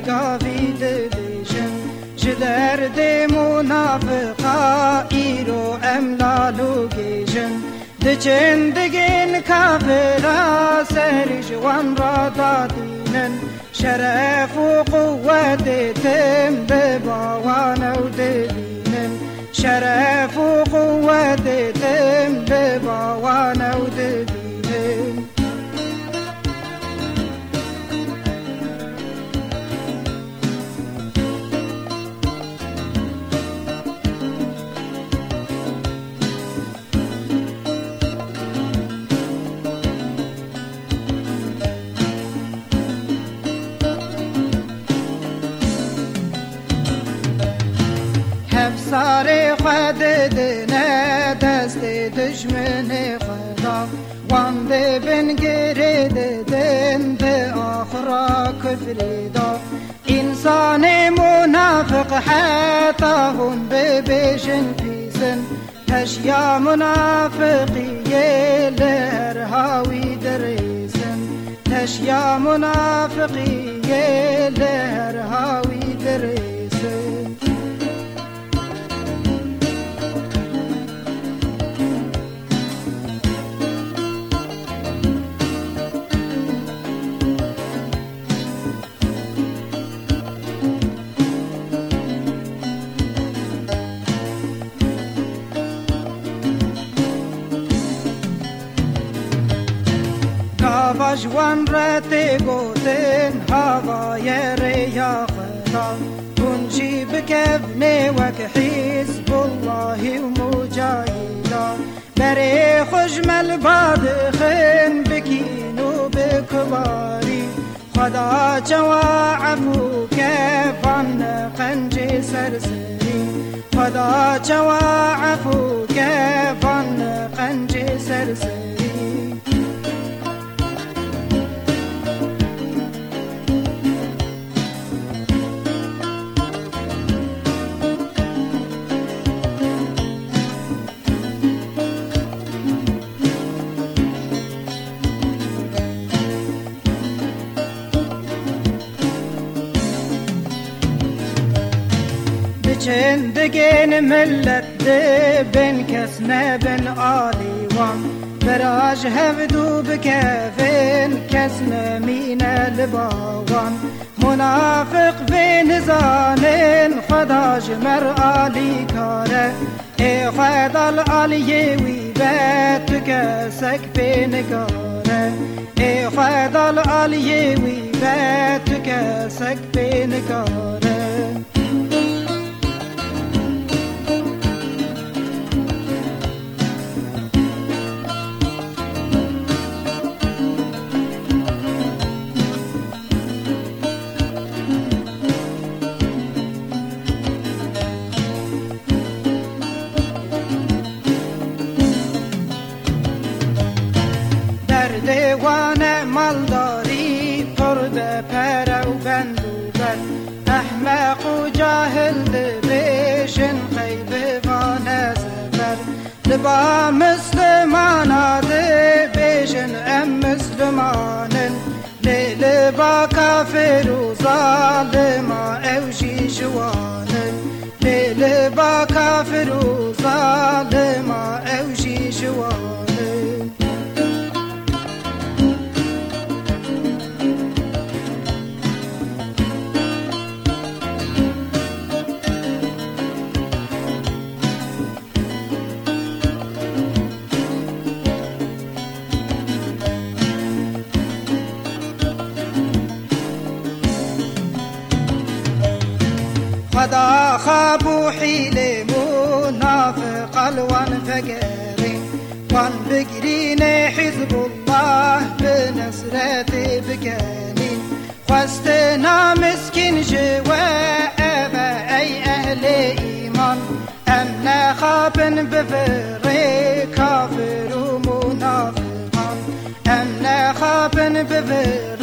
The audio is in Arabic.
برگاوی دبیشن جدرد منافقا ایرو املالو گیشن دچن دگین کافرا سر جوان را دادینن شرف و قوت تم بباوان و دبینن شرف و ساري خد دنا دست دشمن خدا. وان دي بن گرد دن به آخرا کفری دا. انسان منافق حتی هون ببیشن پیسن تشیا منافقی لهر هاوی دریسن تشیا جوان رت گوتن هوای ریا خدا کنجی بکفنه وک حزب الله ومجاهدا بري خجمل بعد خن بكينو بكباري خدا جوا عفو كفن قنجي سرسري خدا جوا عفو كفن قنجي سرسري زندگین ملت ده بن کس نه بن آلیوان براج هفدو بکفن کس نمینه لباوان منافق بن زانن خدا جمر آلی کاره ای خدال آلی وی بات کسک بن کاره ای خدال آلی وی بات کسک بن کاره دیوان مالداری پر به پر و بند و بند احمق و جاهل دبیشن قیب و نزبر لبا مسلمان دبیشن ام مسلمانن لیل با کافر و ظالم اوشی جوانن لیل با کافر و ظالم اوشی جوانن خدا خاب وحيل منافق الوان فقري. وان بقرين حزب الله بنصرتي بكانين خواستنا مسكين جوا أي أهل إيمان. أمنا خابن بفري كافر ومنافقان. أمنا خابن بفري